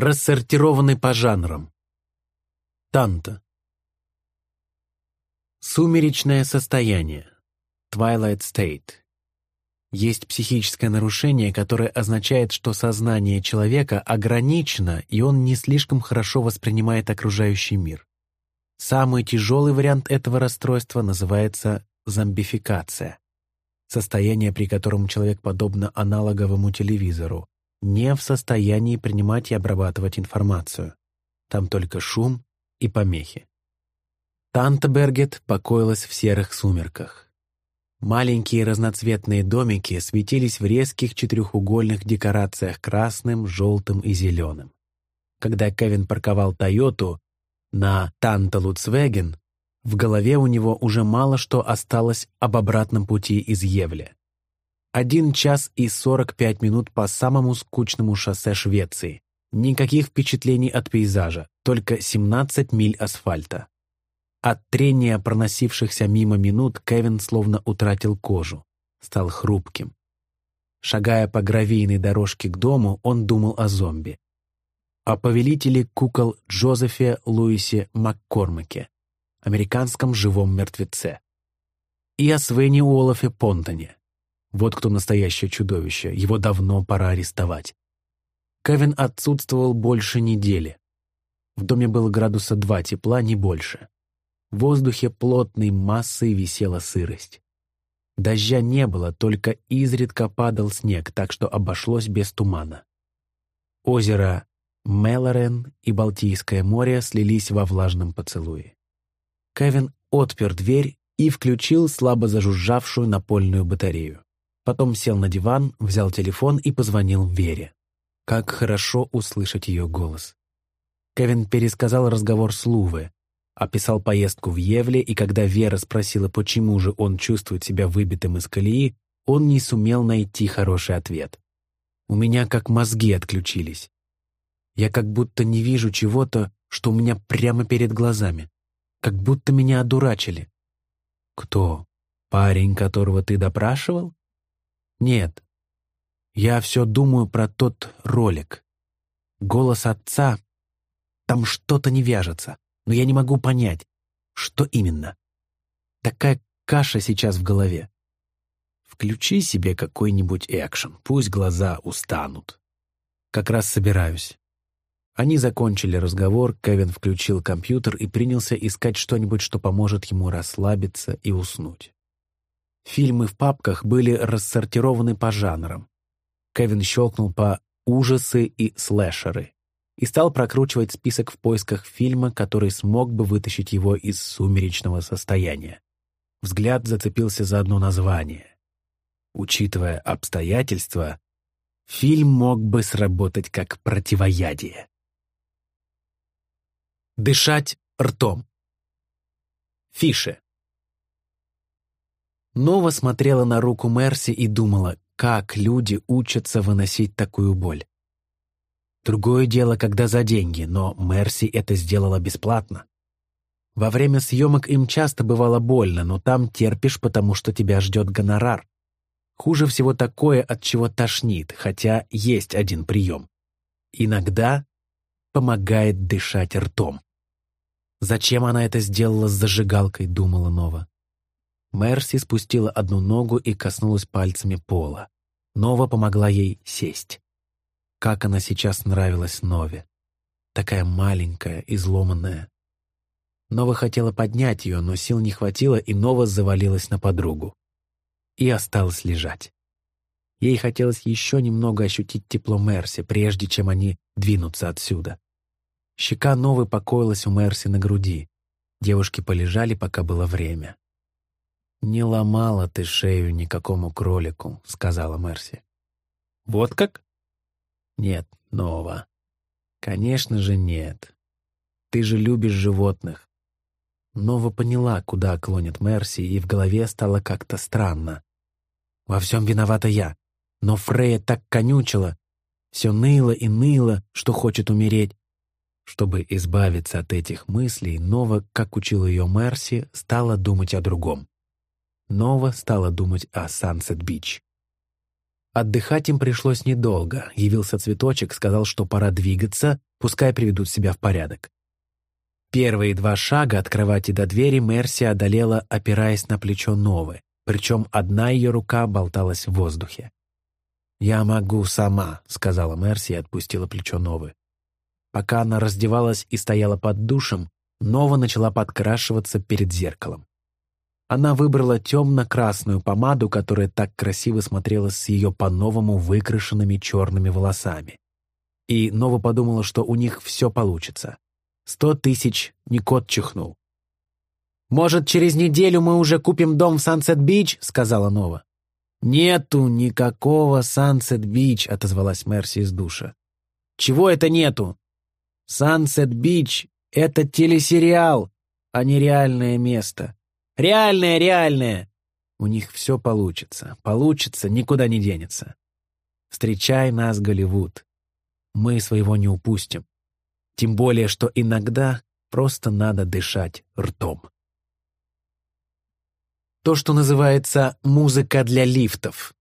Рассортированы по жанрам. Танта. Сумеречное состояние. Twilight State. Есть психическое нарушение, которое означает, что сознание человека ограничено, и он не слишком хорошо воспринимает окружающий мир. Самый тяжелый вариант этого расстройства называется зомбификация. Состояние, при котором человек, подобно аналоговому телевизору, не в состоянии принимать и обрабатывать информацию. Там только шум и помехи. Тантебергет покоилась в серых сумерках. Маленькие разноцветные домики светились в резких четырехугольных декорациях красным, желтым и зеленым. Когда Кевин парковал «Тойоту» на Танталуцвеген, в голове у него уже мало что осталось об обратном пути из Евля. Один час и сорок пять минут по самому скучному шоссе Швеции. Никаких впечатлений от пейзажа, только 17 миль асфальта. От трения проносившихся мимо минут Кевин словно утратил кожу, стал хрупким. Шагая по гравийной дорожке к дому, он думал о зомби. О повелителе кукол Джозефе Луисе Маккормаке, американском живом мертвеце. И о Свене Уоллафе Понтоне. Вот кто настоящее чудовище, его давно пора арестовать. Кевин отсутствовал больше недели. В доме было градуса два тепла, не больше. В воздухе плотной массой висела сырость. Дождя не было, только изредка падал снег, так что обошлось без тумана. Озеро Мелорен и Балтийское море слились во влажном поцелуе. Кевин отпер дверь и включил слабо зажужжавшую напольную батарею. Потом сел на диван, взял телефон и позвонил Вере. Как хорошо услышать ее голос. Кевин пересказал разговор с Луве, описал поездку в Евле, и когда Вера спросила, почему же он чувствует себя выбитым из колеи, он не сумел найти хороший ответ. «У меня как мозги отключились. Я как будто не вижу чего-то, что у меня прямо перед глазами. Как будто меня одурачили». «Кто? Парень, которого ты допрашивал?» «Нет. Я все думаю про тот ролик. Голос отца. Там что-то не вяжется но я не могу понять, что именно. Такая каша сейчас в голове. Включи себе какой-нибудь экшен, пусть глаза устанут. Как раз собираюсь. Они закончили разговор, Кевин включил компьютер и принялся искать что-нибудь, что поможет ему расслабиться и уснуть. Фильмы в папках были рассортированы по жанрам. Кевин щелкнул по «ужасы» и «слэшеры» и стал прокручивать список в поисках фильма, который смог бы вытащить его из сумеречного состояния. Взгляд зацепился за одно название. Учитывая обстоятельства, фильм мог бы сработать как противоядие. Дышать ртом. Фише. Нова смотрела на руку Мерси и думала, как люди учатся выносить такую боль. Другое дело, когда за деньги, но Мерси это сделала бесплатно. Во время съемок им часто бывало больно, но там терпишь, потому что тебя ждет гонорар. Хуже всего такое, от чего тошнит, хотя есть один прием. Иногда помогает дышать ртом. Зачем она это сделала с зажигалкой, думала Нова. Мерси спустила одну ногу и коснулась пальцами пола. Нова помогла ей сесть. Как она сейчас нравилась Нове. Такая маленькая, изломанная. Нова хотела поднять ее, но сил не хватило, и Нова завалилась на подругу. И осталась лежать. Ей хотелось еще немного ощутить тепло Мерси, прежде чем они двинутся отсюда. Щека Новы покоилась у Мерси на груди. Девушки полежали, пока было время. «Не ломала ты шею никакому кролику», — сказала Мерси. «Вот как?» Нет, Нова. Конечно же нет. Ты же любишь животных. Нова поняла, куда клонит Мерси, и в голове стало как-то странно. Во всем виновата я. Но Фрея так конючила. Все ныло и ныло, что хочет умереть. Чтобы избавиться от этих мыслей, Нова, как учил ее Мерси, стала думать о другом. Нова стала думать о Сансет-Бич. Отдыхать им пришлось недолго. Явился цветочек, сказал, что пора двигаться, Пускай приведут себя в порядок. Первые два шага от кровати до двери Мерси одолела, опираясь на плечо Новы, причем одна ее рука болталась в воздухе. «Я могу сама», — сказала Мерси и отпустила плечо Новы. Пока она раздевалась и стояла под душем, Нова начала подкрашиваться перед зеркалом. Она выбрала темно-красную помаду, которая так красиво смотрелась с ее по-новому выкрашенными черными волосами. И Нова подумала, что у них все получится. Сто тысяч не кот чихнул. «Может, через неделю мы уже купим дом в Сансет-Бич?» — сказала Нова. «Нету никакого Сансет-Бич», — отозвалась Мерси из душа. «Чего это нету?» «Сансет-Бич — это телесериал, а не реальное место. Реальное, реальное!» У них все получится. Получится, никуда не денется. Встречай нас, Голливуд. Мы своего не упустим. Тем более, что иногда просто надо дышать ртом. То, что называется «музыка для лифтов».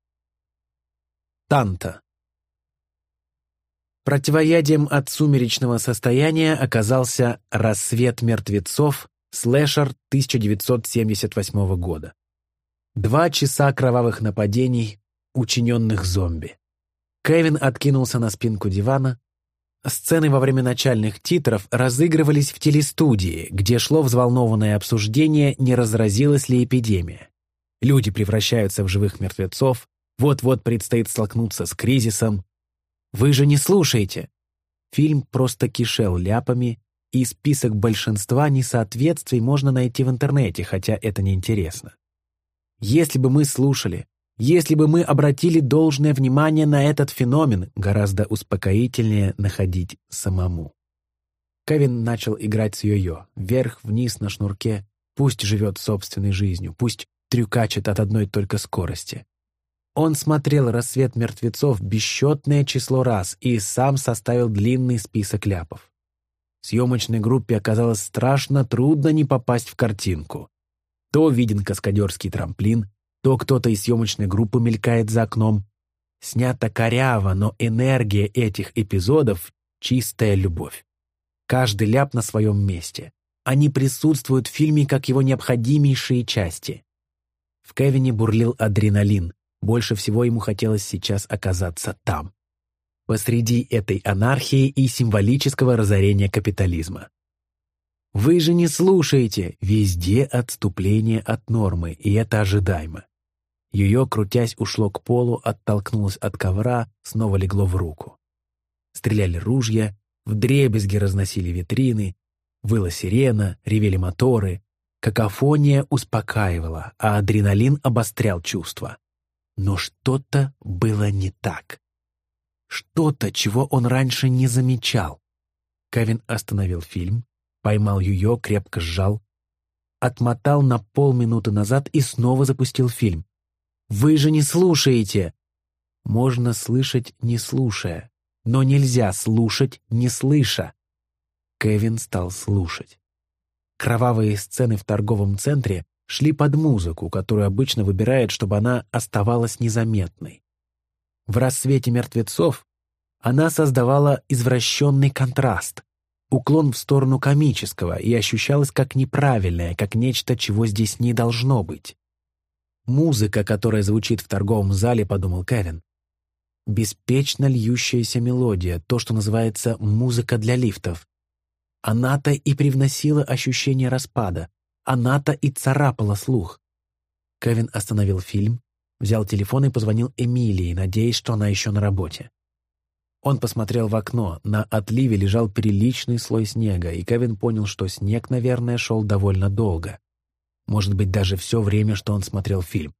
Танта. Противоядием от сумеречного состояния оказался «Рассвет мертвецов» слэшер 1978 года. Два часа кровавых нападений, учиненных зомби. Кевин откинулся на спинку дивана. Сцены во время начальных титров разыгрывались в телестудии, где шло взволнованное обсуждение, не разразилась ли эпидемия. Люди превращаются в живых мертвецов, вот-вот предстоит столкнуться с кризисом. Вы же не слушаете. Фильм просто кишел ляпами, и список большинства несоответствий можно найти в интернете, хотя это неинтересно. Если бы мы слушали, если бы мы обратили должное внимание на этот феномен, гораздо успокоительнее находить самому. Кевин начал играть с йо-йо, вверх-вниз на шнурке, пусть живет собственной жизнью, пусть трюкачет от одной только скорости. Он смотрел «Рассвет мертвецов» бесчетное число раз и сам составил длинный список ляпов. Съемочной группе оказалось страшно трудно не попасть в картинку. То виден каскадерский трамплин, то кто-то из съемочной группы мелькает за окном. Снято коряво, но энергия этих эпизодов — чистая любовь. Каждый ляп на своем месте. Они присутствуют в фильме как его необходимейшие части. В Кевине бурлил адреналин. Больше всего ему хотелось сейчас оказаться там посреди этой анархии и символического разорения капитализма. Вы же не слушаете, везде отступление от нормы, и это ожидаемо. Ее, крутясь, ушло к полу, оттолкнулось от ковра, снова легло в руку. Стреляли ружья, вдребезги разносили витрины, выла сирена, ревели моторы. Какофония успокаивала, а адреналин обострял чувства. Но что-то было не так. Что-то, чего он раньше не замечал. Кевин остановил фильм, поймал ее, крепко сжал, отмотал на полминуты назад и снова запустил фильм. «Вы же не слушаете!» Можно слышать, не слушая, но нельзя слушать, не слыша. Кевин стал слушать. Кровавые сцены в торговом центре шли под музыку, которую обычно выбирает, чтобы она оставалась незаметной. В рассвете мертвецов она создавала извращенный контраст, уклон в сторону комического и ощущалась как неправильное, как нечто, чего здесь не должно быть. Музыка, которая звучит в торговом зале, подумал Кевин. Беспечно льющаяся мелодия, то, что называется музыка для лифтов. Она-то и привносила ощущение распада, она-то и царапала слух. Кевин остановил фильм, Взял телефон и позвонил Эмилии, надеясь, что она еще на работе. Он посмотрел в окно. На отливе лежал приличный слой снега, и Кевин понял, что снег, наверное, шел довольно долго. Может быть, даже все время, что он смотрел фильм.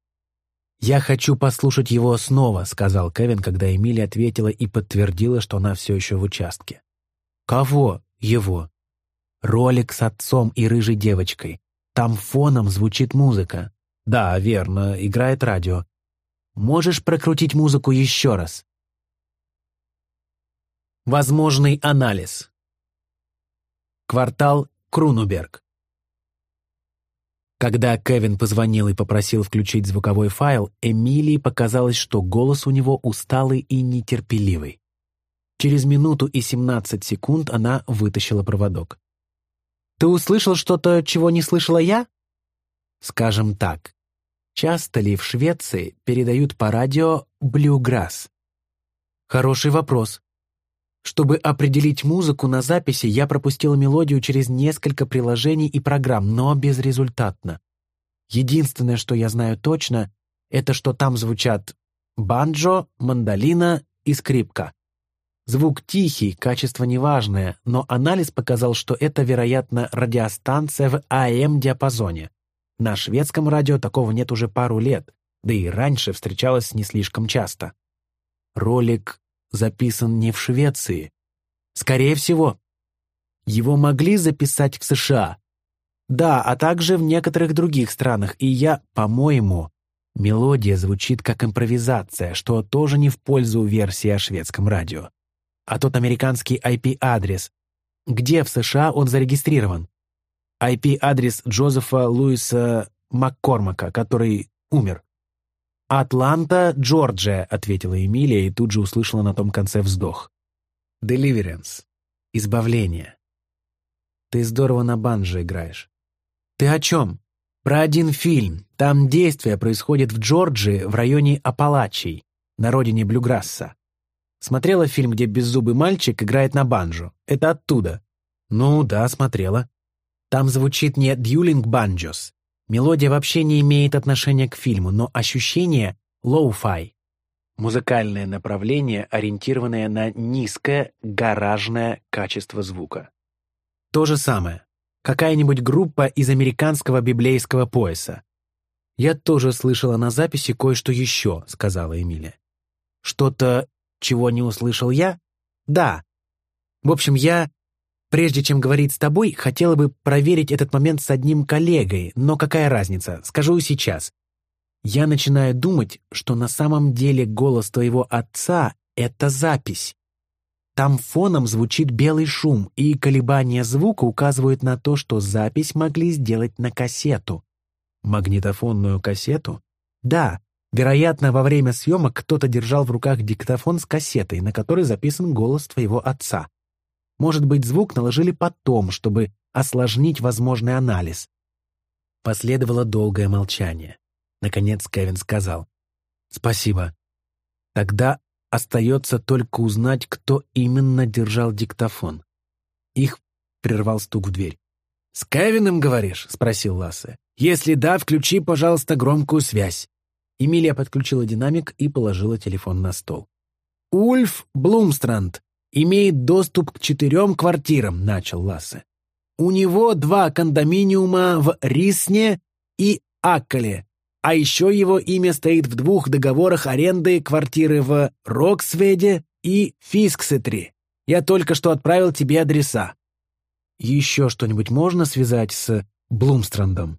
«Я хочу послушать его снова», — сказал Кевин, когда Эмилия ответила и подтвердила, что она все еще в участке. «Кого? Его?» «Ролик с отцом и рыжей девочкой. Там фоном звучит музыка». «Да, верно, играет радио. Можешь прокрутить музыку еще раз?» Возможный анализ. Квартал Крунуберг. Когда Кевин позвонил и попросил включить звуковой файл, Эмилии показалось, что голос у него усталый и нетерпеливый. Через минуту и 17 секунд она вытащила проводок. «Ты услышал что-то, чего не слышала я?» «Скажем так, часто ли в Швеции передают по радио блюграсс?» «Хороший вопрос. Чтобы определить музыку на записи, я пропустила мелодию через несколько приложений и программ, но безрезультатно. Единственное, что я знаю точно, это что там звучат банджо, мандолина и скрипка. Звук тихий, качество неважное, но анализ показал, что это, вероятно, радиостанция в АМ-диапазоне. На шведском радио такого нет уже пару лет, да и раньше встречалось не слишком часто. Ролик записан не в Швеции. Скорее всего, его могли записать в США. Да, а также в некоторых других странах, и я, по-моему, мелодия звучит как импровизация, что тоже не в пользу версии о шведском радио а тот американский IP-адрес. Где в США он зарегистрирован? IP-адрес Джозефа Луиса Маккормака, который умер. «Атланта, Джорджия», — ответила Эмилия и тут же услышала на том конце вздох. «Deliverance. Избавление. Ты здорово на банже играешь». «Ты о чем?» «Про один фильм. Там действие происходит в Джорджии, в районе Апалачей, на родине Блюграсса. Смотрела фильм, где беззубый мальчик играет на банджо. Это оттуда. Ну да, смотрела. Там звучит не «Dueling Banjos». Мелодия вообще не имеет отношения к фильму, но ощущение lo-fi. Музыкальное направление, ориентированное на низкое гаражное качество звука. То же самое. Какая-нибудь группа из американского библейского пояса. «Я тоже слышала на записи кое-что еще», — сказала Эмилия. «Что-то чего не услышал я? Да. В общем, я, прежде чем говорить с тобой, хотела бы проверить этот момент с одним коллегой, но какая разница, скажу сейчас. Я начинаю думать, что на самом деле голос твоего отца — это запись. Там фоном звучит белый шум, и колебания звука указывают на то, что запись могли сделать на кассету. Магнитофонную кассету? Да, Вероятно, во время съемок кто-то держал в руках диктофон с кассетой, на которой записан голос твоего отца. Может быть, звук наложили потом, чтобы осложнить возможный анализ. Последовало долгое молчание. Наконец Кевин сказал. «Спасибо. Тогда остается только узнать, кто именно держал диктофон». Их прервал стук в дверь. «С Кевином, говоришь?» — спросил Лассе. «Если да, включи, пожалуйста, громкую связь». Эмилия подключила динамик и положила телефон на стол. «Ульф Блумстранд имеет доступ к четырем квартирам», — начал Лассе. «У него два кондоминиума в Рисне и Акколе, а еще его имя стоит в двух договорах аренды квартиры в Роксведе и Фисксетри. Я только что отправил тебе адреса». «Еще что-нибудь можно связать с Блумстрандом?»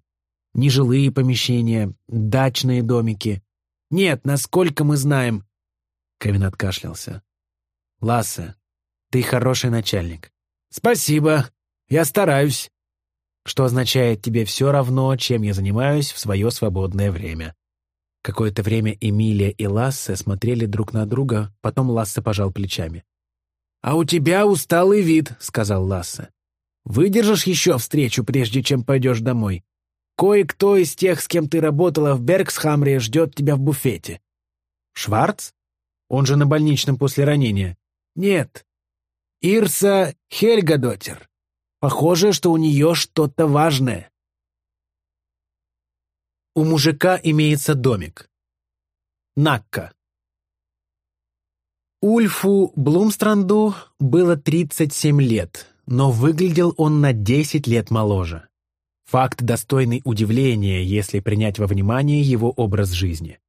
нежилые помещения, дачные домики. Нет, насколько мы знаем...» Кевин откашлялся. «Лассе, ты хороший начальник». «Спасибо, я стараюсь». «Что означает тебе все равно, чем я занимаюсь в свое свободное время». Какое-то время Эмилия и Лассе смотрели друг на друга, потом Лассе пожал плечами. «А у тебя усталый вид», — сказал Лассе. «Выдержишь еще встречу, прежде чем пойдешь домой?» Кое-кто из тех, с кем ты работала в Бергсхамре, ждет тебя в буфете. Шварц? Он же на больничном после ранения. Нет. Ирса Хельгадотер. Похоже, что у нее что-то важное. У мужика имеется домик. Накка. Ульфу Блумстранду было 37 лет, но выглядел он на 10 лет моложе. Факт, достойный удивления, если принять во внимание его образ жизни.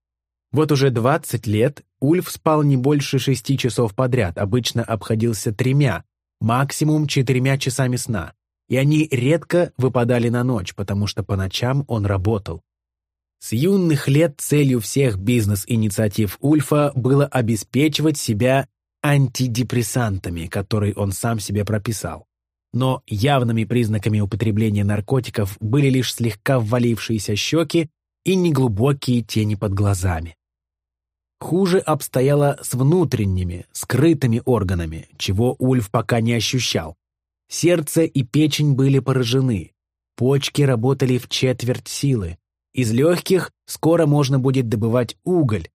Вот уже 20 лет Ульф спал не больше шести часов подряд, обычно обходился тремя, максимум четырьмя часами сна, и они редко выпадали на ночь, потому что по ночам он работал. С юных лет целью всех бизнес-инициатив Ульфа было обеспечивать себя антидепрессантами, которые он сам себе прописал но явными признаками употребления наркотиков были лишь слегка ввалившиеся щеки и неглубокие тени под глазами. Хуже обстояло с внутренними, скрытыми органами, чего Ульф пока не ощущал. Сердце и печень были поражены, почки работали в четверть силы. Из легких скоро можно будет добывать уголь,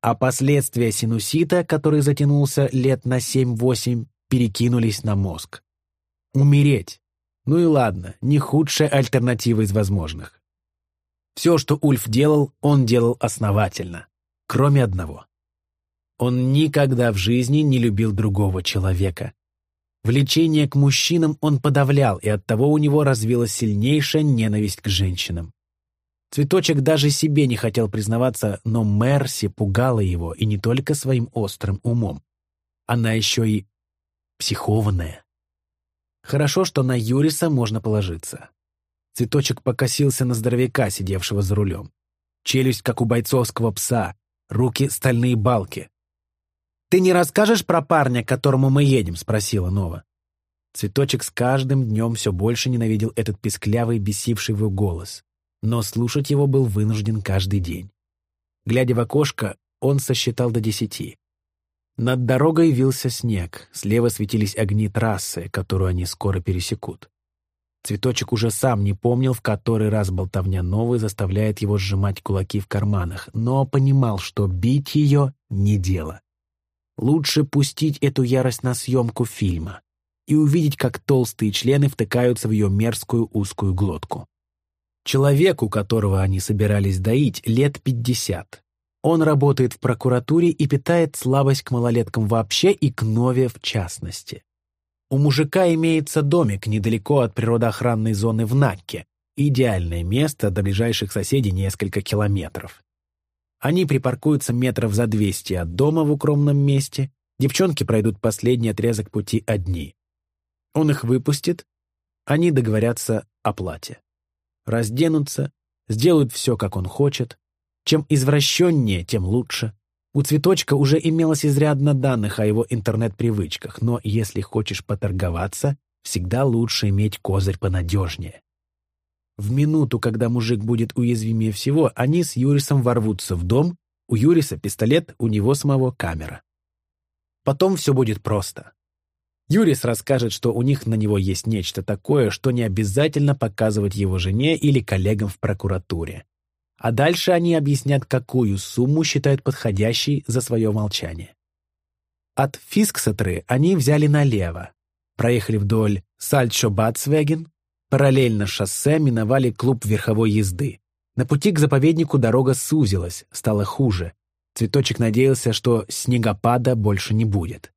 а последствия синусита, который затянулся лет на 7-8, перекинулись на мозг. Умереть. Ну и ладно, не худшая альтернатива из возможных. Все, что Ульф делал, он делал основательно кроме одного. Он никогда в жизни не любил другого человека. Влечение к мужчинам он подавлял, и оттого у него развилась сильнейшая ненависть к женщинам. Цветочек даже себе не хотел признаваться, но Мерси пугала его, и не только своим острым умом. Она еще и психованная. Хорошо, что на Юриса можно положиться. Цветочек покосился на здоровяка, сидевшего за рулем. Челюсть, как у бойцовского пса, руки — стальные балки. «Ты не расскажешь про парня, к которому мы едем?» — спросила Нова. Цветочек с каждым днем все больше ненавидел этот песклявый, бесивший его голос, но слушать его был вынужден каждый день. Глядя в окошко, он сосчитал до десяти. Над дорогой вился снег, слева светились огни трассы, которую они скоро пересекут. Цветочек уже сам не помнил, в который раз болтовня новой заставляет его сжимать кулаки в карманах, но понимал, что бить ее — не дело. Лучше пустить эту ярость на съемку фильма и увидеть, как толстые члены втыкаются в ее мерзкую узкую глотку. Человеку, которого они собирались доить, лет пятьдесят. Он работает в прокуратуре и питает слабость к малолеткам вообще и к Нове в частности. У мужика имеется домик недалеко от природоохранной зоны в Накке. Идеальное место, до ближайших соседей несколько километров. Они припаркуются метров за 200 от дома в укромном месте. Девчонки пройдут последний отрезок пути одни. Он их выпустит, они договорятся о плате. Разденутся, сделают все, как он хочет. Чем извращеннее, тем лучше. У Цветочка уже имелось изрядно данных о его интернет-привычках, но если хочешь поторговаться, всегда лучше иметь козырь понадежнее. В минуту, когда мужик будет уязвимее всего, они с Юрисом ворвутся в дом, у Юриса пистолет, у него самого камера. Потом все будет просто. Юрис расскажет, что у них на него есть нечто такое, что не обязательно показывать его жене или коллегам в прокуратуре а дальше они объяснят, какую сумму считают подходящей за свое молчание. От Фисксетры они взяли налево, проехали вдоль Сальчо-Бацвеген, параллельно шоссе миновали клуб верховой езды. На пути к заповеднику дорога сузилась, стало хуже. Цветочек надеялся, что снегопада больше не будет.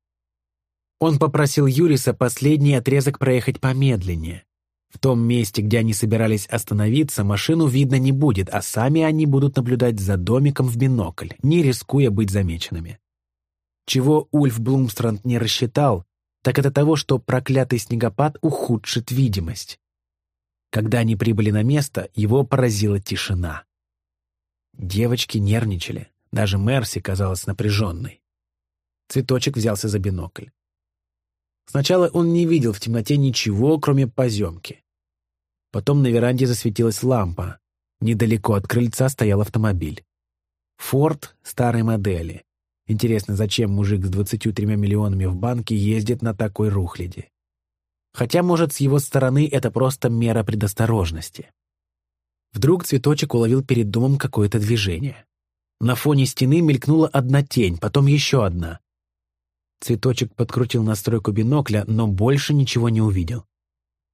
Он попросил Юриса последний отрезок проехать помедленнее. В том месте, где они собирались остановиться, машину видно не будет, а сами они будут наблюдать за домиком в бинокль, не рискуя быть замеченными. Чего Ульф Блумстранд не рассчитал, так это того, что проклятый снегопад ухудшит видимость. Когда они прибыли на место, его поразила тишина. Девочки нервничали, даже Мерси казалась напряженной. Цветочек взялся за бинокль. Сначала он не видел в темноте ничего, кроме поземки. Потом на веранде засветилась лампа. Недалеко от крыльца стоял автомобиль. «Форд» старой модели. Интересно, зачем мужик с 23 миллионами в банке ездит на такой рухляде? Хотя, может, с его стороны это просто мера предосторожности. Вдруг цветочек уловил перед домом какое-то движение. На фоне стены мелькнула одна тень, потом еще одна. Цветочек подкрутил настройку бинокля, но больше ничего не увидел.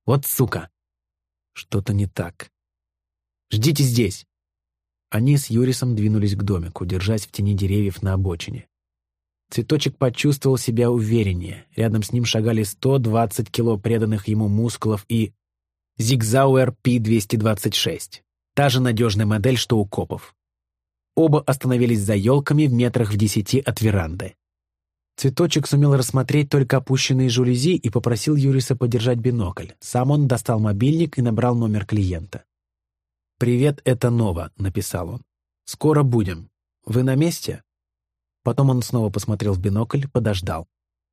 «Вот сука!» Что-то не так. «Ждите здесь!» Они с Юрисом двинулись к домику, держась в тени деревьев на обочине. Цветочек почувствовал себя увереннее. Рядом с ним шагали 120 кило преданных ему мускулов и Зигзауэр P-226. Та же надежная модель, что у копов. Оба остановились за елками в метрах в десяти от веранды. Цветочек сумел рассмотреть только опущенные жалюзи и попросил Юриса подержать бинокль. Сам он достал мобильник и набрал номер клиента. «Привет, это Нова», — написал он. «Скоро будем. Вы на месте?» Потом он снова посмотрел в бинокль, подождал.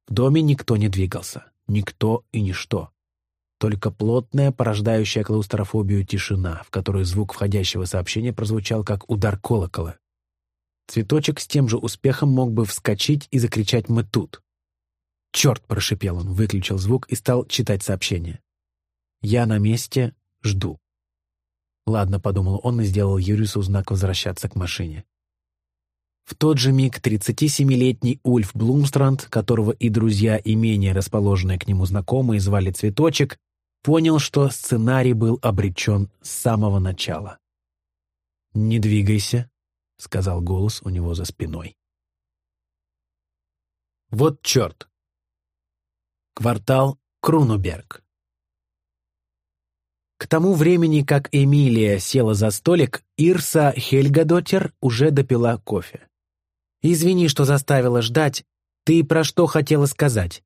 В доме никто не двигался. Никто и ничто. Только плотная, порождающая клаустрофобию тишина, в которой звук входящего сообщения прозвучал как удар колокола. Цветочек с тем же успехом мог бы вскочить и закричать «Мы тут!». «Черт!» — прошипел он, выключил звук и стал читать сообщение. «Я на месте, жду». «Ладно», — подумал он и сделал Юрису знак возвращаться к машине. В тот же миг 37-летний Ульф Блумстранд, которого и друзья, и менее расположенные к нему знакомые звали Цветочек, понял, что сценарий был обречен с самого начала. «Не двигайся», — сказал голос у него за спиной. Вот черт! Квартал Крунуберг. К тому времени, как Эмилия села за столик, Ирса Хельгадотер уже допила кофе. «Извини, что заставила ждать. Ты про что хотела сказать?»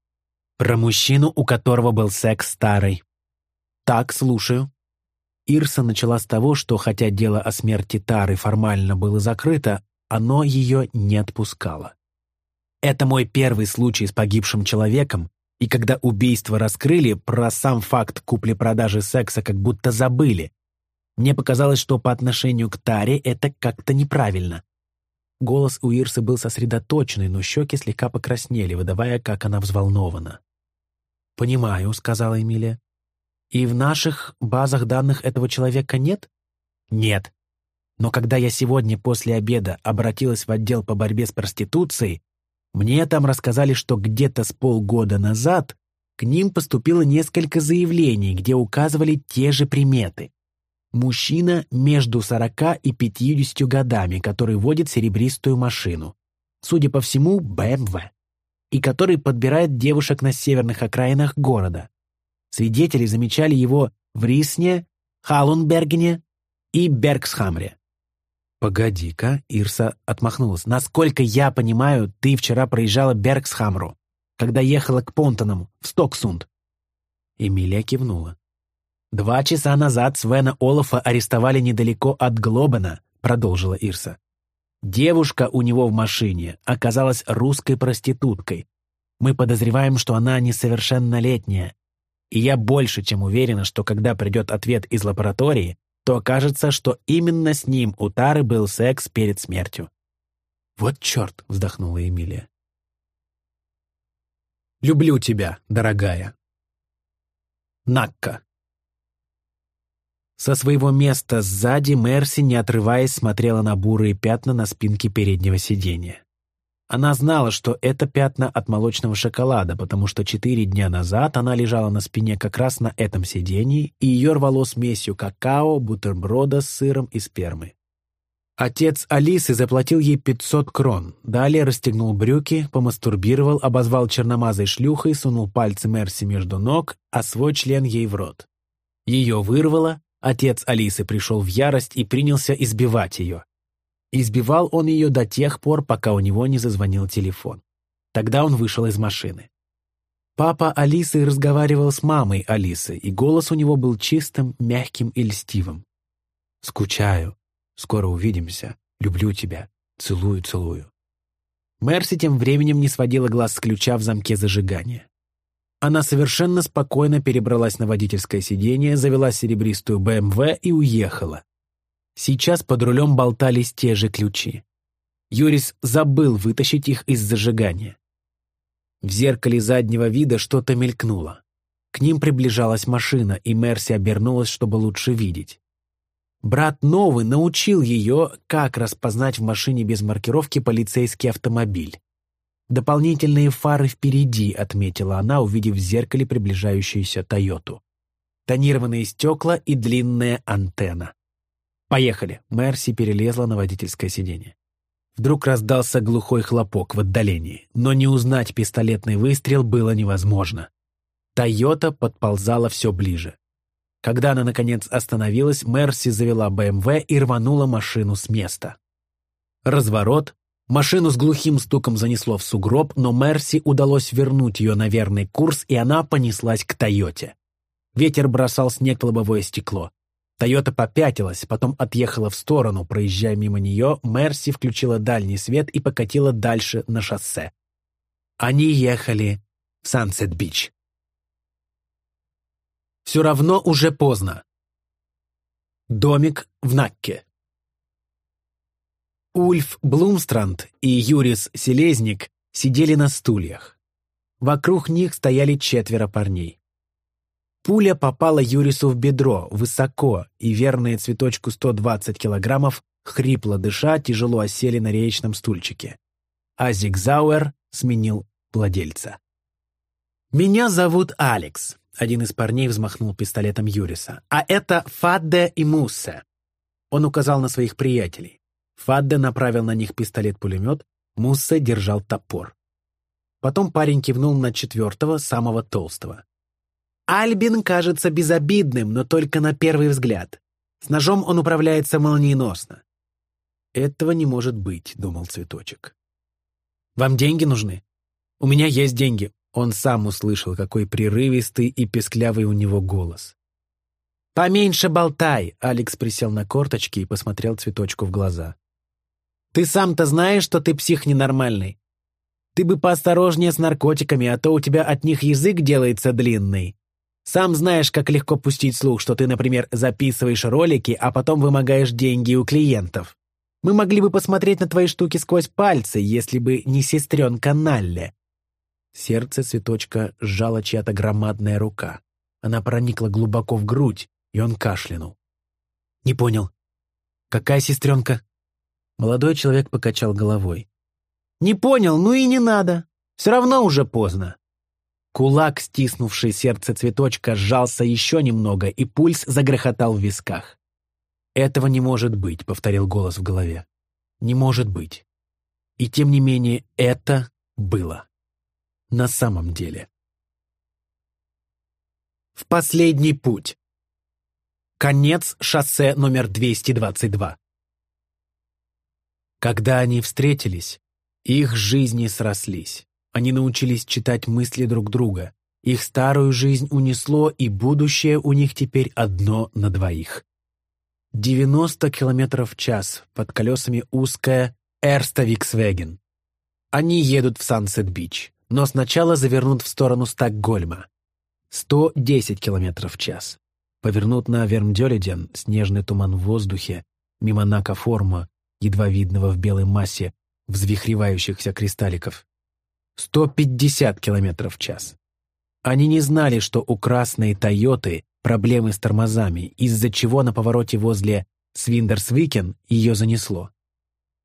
«Про мужчину, у которого был секс старый». «Так, слушаю». Ирса начала с того, что хотя дело о смерти Тары формально было закрыто, оно ее не отпускало. «Это мой первый случай с погибшим человеком, и когда убийство раскрыли, про сам факт купли-продажи секса как будто забыли. Мне показалось, что по отношению к Таре это как-то неправильно. Голос у Ирсы был сосредоточенный, но щеки слегка покраснели, выдавая, как она взволнована. «Понимаю», — сказала Эмилия. «И в наших базах данных этого человека нет?» «Нет. Но когда я сегодня после обеда обратилась в отдел по борьбе с проституцией, мне там рассказали, что где-то с полгода назад к ним поступило несколько заявлений, где указывали те же приметы. Мужчина между 40 и 50 годами, который водит серебристую машину. Судя по всему, БМВ. И который подбирает девушек на северных окраинах города. Свидетели замечали его в Рисне, Халунбергене и Бергсхамре. «Погоди-ка», — Ирса отмахнулась. «Насколько я понимаю, ты вчера проезжала Бергсхамру, когда ехала к Понтонам, в Стоксунд». Эмилия кивнула. «Два часа назад Свена Олафа арестовали недалеко от Глобена», — продолжила Ирса. «Девушка у него в машине оказалась русской проституткой. Мы подозреваем, что она несовершеннолетняя. И я больше чем уверена, что когда придет ответ из лаборатории, то окажется, что именно с ним у Тары был секс перед смертью. «Вот черт!» — вздохнула Эмилия. «Люблю тебя, дорогая». Накка. Со своего места сзади Мерси, не отрываясь, смотрела на бурые пятна на спинке переднего сиденья. Она знала, что это пятна от молочного шоколада, потому что четыре дня назад она лежала на спине как раз на этом сидении, и ее рвало смесью какао, бутерброда с сыром и спермы. Отец Алисы заплатил ей 500 крон, далее расстегнул брюки, помастурбировал, обозвал черномазой шлюхой, сунул пальцы Мерси между ног, а свой член ей в рот. Ее вырвало, отец Алисы пришел в ярость и принялся избивать ее. Избивал он ее до тех пор, пока у него не зазвонил телефон. Тогда он вышел из машины. Папа Алисы разговаривал с мамой Алисы, и голос у него был чистым, мягким и льстивым. «Скучаю. Скоро увидимся. Люблю тебя. Целую, целую». Мерси тем временем не сводила глаз с ключа в замке зажигания. Она совершенно спокойно перебралась на водительское сиденье, завела серебристую БМВ и уехала. Сейчас под рулем болтались те же ключи. Юрис забыл вытащить их из зажигания. В зеркале заднего вида что-то мелькнуло. К ним приближалась машина, и Мерси обернулась, чтобы лучше видеть. Брат Новый научил ее, как распознать в машине без маркировки полицейский автомобиль. «Дополнительные фары впереди», — отметила она, увидев в зеркале приближающуюся «Тойоту». Тонированные стекла и длинная антенна. «Поехали!» Мерси перелезла на водительское сиденье. Вдруг раздался глухой хлопок в отдалении, но не узнать пистолетный выстрел было невозможно. «Тойота» подползала все ближе. Когда она, наконец, остановилась, Мерси завела БМВ и рванула машину с места. Разворот. Машину с глухим стуком занесло в сугроб, но Мерси удалось вернуть ее на верный курс, и она понеслась к «Тойоте». Ветер бросал снег в лобовое стекло. Тойота попятилась, потом отъехала в сторону. Проезжая мимо нее, Мерси включила дальний свет и покатила дальше на шоссе. Они ехали в Сансет-Бич. Все равно уже поздно. Домик в Накке. Ульф Блумстранд и Юрис Селезник сидели на стульях. Вокруг них стояли четверо парней. Пуля попала Юрису в бедро, высоко, и верные цветочку 120 килограммов, хрипло дыша, тяжело осели на реечном стульчике. А Зигзауэр сменил владельца. «Меня зовут Алекс», — один из парней взмахнул пистолетом Юриса. «А это Фадде и Муссе». Он указал на своих приятелей. Фадде направил на них пистолет-пулемет, Муссе держал топор. Потом парень кивнул на четвертого, самого толстого. Альбин кажется безобидным, но только на первый взгляд. С ножом он управляется молниеносно. «Этого не может быть», — думал цветочек. «Вам деньги нужны?» «У меня есть деньги». Он сам услышал, какой прерывистый и песклявый у него голос. «Поменьше болтай!» — Алекс присел на корточки и посмотрел цветочку в глаза. «Ты сам-то знаешь, что ты псих ненормальный? Ты бы поосторожнее с наркотиками, а то у тебя от них язык делается длинный. Сам знаешь, как легко пустить слух, что ты, например, записываешь ролики, а потом вымогаешь деньги у клиентов. Мы могли бы посмотреть на твои штуки сквозь пальцы, если бы не сестренка Налле». Сердце цветочка сжала чья-то громадная рука. Она проникла глубоко в грудь, и он кашлянул. «Не понял. Какая сестренка?» Молодой человек покачал головой. «Не понял, ну и не надо. Все равно уже поздно. Кулак, стиснувший сердце цветочка, сжался еще немного, и пульс загрохотал в висках. «Этого не может быть», — повторил голос в голове. «Не может быть». И тем не менее это было. На самом деле. В последний путь. Конец шоссе номер 222. Когда они встретились, их жизни срослись. Они научились читать мысли друг друга. Их старую жизнь унесло, и будущее у них теперь одно на двоих. 90 километров в час, под колесами узкая Эрставиксвеген. Они едут в Сансет-Бич, но сначала завернут в сторону Стокгольма. 110 километров в час. Повернут на Вермдёледен, снежный туман в воздухе, мимо Нака-форума, едва видного в белой массе взвихревающихся кристалликов. 150 км в час. Они не знали, что у красной «Тойоты» проблемы с тормозами, из-за чего на повороте возле Свиндерсвикен ее занесло.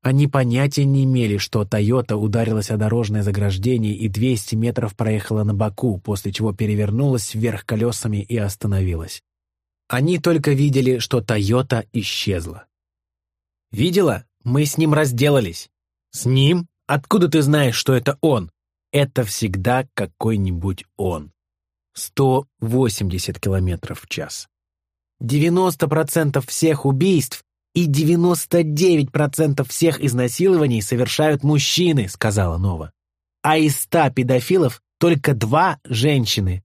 Они понятия не имели, что «Тойота» ударилась о дорожное заграждение и 200 метров проехала на боку, после чего перевернулась вверх колесами и остановилась. Они только видели, что «Тойота» исчезла. «Видела? Мы с ним разделались». «С ним? Откуда ты знаешь, что это он?» Это всегда какой-нибудь он. 180 километров в час. 90% всех убийств и 99% всех изнасилований совершают мужчины, сказала Нова. А из 100 педофилов только два женщины.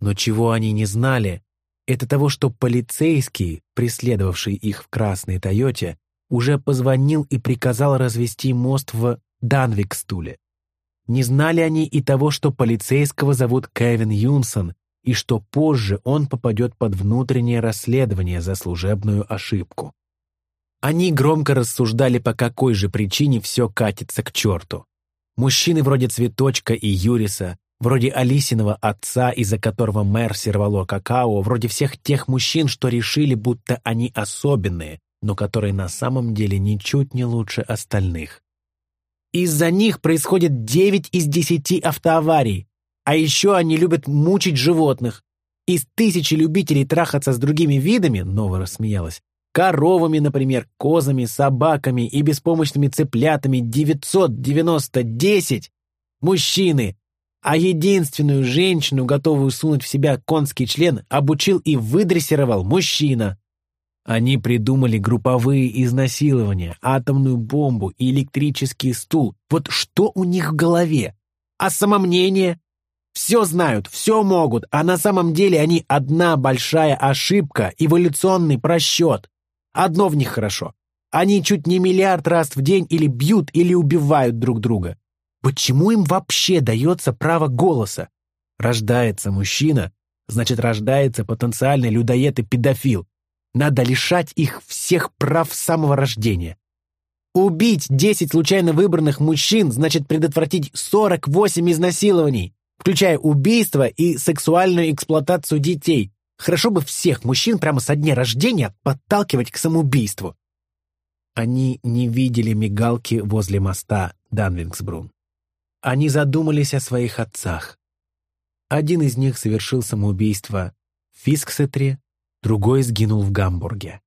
Но чего они не знали, это того, что полицейский, преследовавший их в красной Тойоте, уже позвонил и приказал развести мост в Данвикстуле. Не знали они и того, что полицейского зовут Кевин Юнсон, и что позже он попадет под внутреннее расследование за служебную ошибку. Они громко рассуждали, по какой же причине все катится к черту. Мужчины вроде Цветочка и Юриса, вроде Алисиного отца, из-за которого мэр сорвало какао, вроде всех тех мужчин, что решили, будто они особенные, но которые на самом деле ничуть не лучше остальных. Из-за них происходит 9 из 10 автоаварий. А еще они любят мучить животных. Из тысячи любителей трахаться с другими видами, Нова рассмеялась, коровами, например, козами, собаками и беспомощными цыплятами 990-10 мужчины, а единственную женщину, готовую сунуть в себя конский член, обучил и выдрессировал мужчина. Они придумали групповые изнасилования, атомную бомбу и электрический стул. Вот что у них в голове? А самомнение? Все знают, все могут, а на самом деле они одна большая ошибка, эволюционный просчет. Одно в них хорошо. Они чуть не миллиард раз в день или бьют, или убивают друг друга. Почему им вообще дается право голоса? Рождается мужчина, значит, рождается потенциальный людоед и педофил. Надо лишать их всех прав с самого рождения. Убить 10 случайно выбранных мужчин значит предотвратить 48 изнасилований, включая убийство и сексуальную эксплуатацию детей. Хорошо бы всех мужчин прямо со дня рождения подталкивать к самоубийству. Они не видели мигалки возле моста Данвингсбрун. Они задумались о своих отцах. Один из них совершил самоубийство в Фисксетре, другой сгинул в Гамбурге.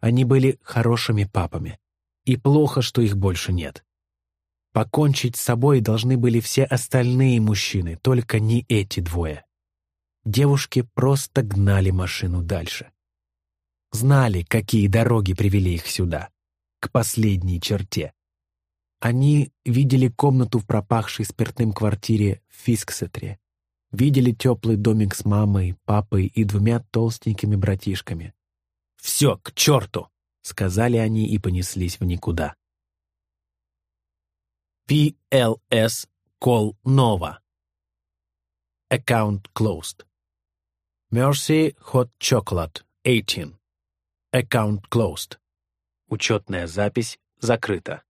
Они были хорошими папами. И плохо, что их больше нет. Покончить с собой должны были все остальные мужчины, только не эти двое. Девушки просто гнали машину дальше. Знали, какие дороги привели их сюда, к последней черте. Они видели комнату в пропахшей спиртным квартире в Фисксетре, видели теплый домик с мамой, папой и двумя толстенькими братишками. «Все, к черту!» — сказали они и понеслись в никуда. PLS Call Nova Account closed. Mercy Hot Chocolate 18 Account closed. Учетная запись закрыта.